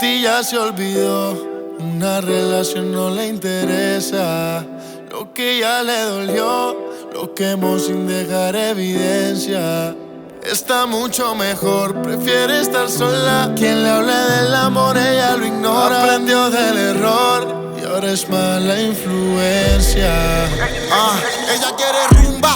ti ya se olvidó. Una relación no le interesa. Lo que ya le dolió, lo quemó sin dejar evidencia. Está mucho mejor, prefiere estar sola. Quien le hable del amor, ella lo ignora. Aprendió del error y ahora es mala influencia. Ah, ella quiere rumba,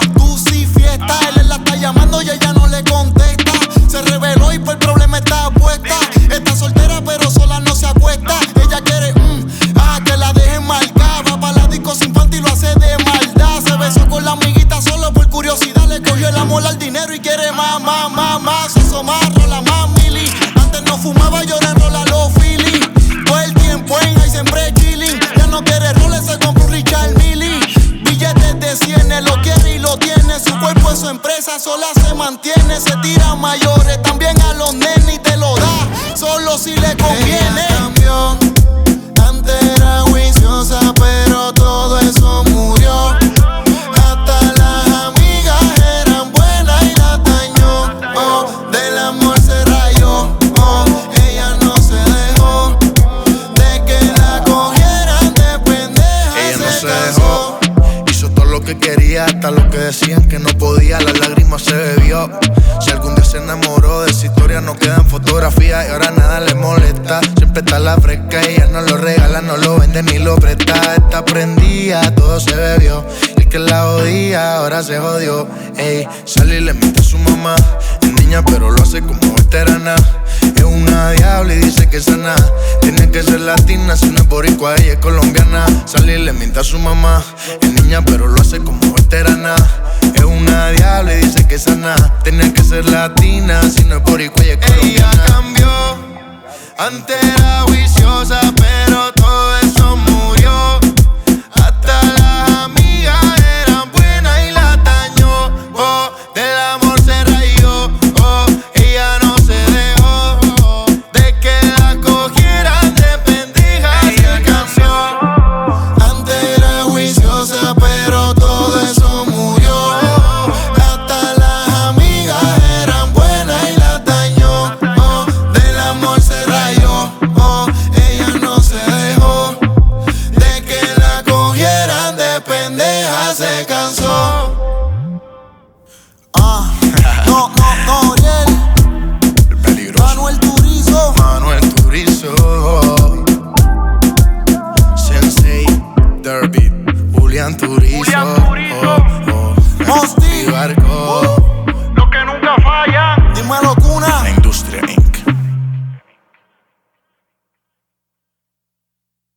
empresa, sola se mantiene. Se tira a mayores, también a los nenes y te lo da. Solo si le conviene. Ella cambió. Antes era juiciosa, pero todo eso murió. Hasta las amigas eran buenas y la dañó. Oh, del amor se rayó. Oh, ella no se dejó de que la cogieran de pendeja. Ella no se casó. dejó. Quería, hasta lo que decían que no podía. La lágrima se bebió. Si algún día se enamoró de esa historia, no quedan fotografías y ahora nada le molesta. Siempre está la fresca, ella no lo regala, no lo vende ni lo presta. Está prendida, todo se bebió. Y el que la odia, ahora se jodió. Ey, sale y le miente a su mamá. Es niña, pero lo hace como veterana. Es una diabla y dice que es sana. Tiene que ser latina, si no es boricua, ella es colombiana. Sale y le miente a su mamá. Niña, pero lo hace como veterana. Es una diabla y dice que es sana. Tiene que ser latina, si no es ella es Ella colombiana. cambió. Antes era juiciosa, pero Cristian Purito, Mosti, Barco, lo que nunca falla. Dímelo, cuna. La industria Inc.